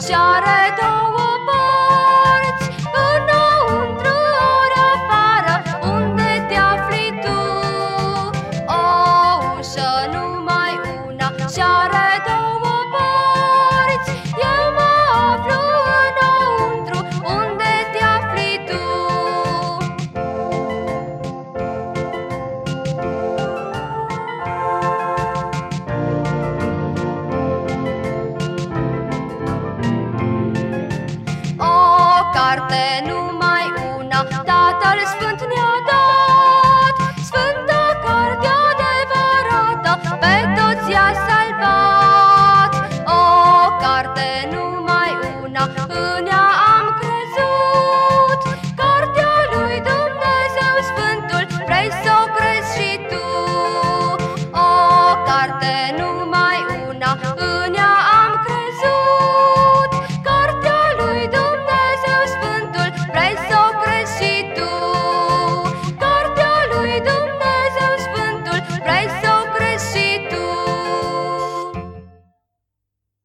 și are O carte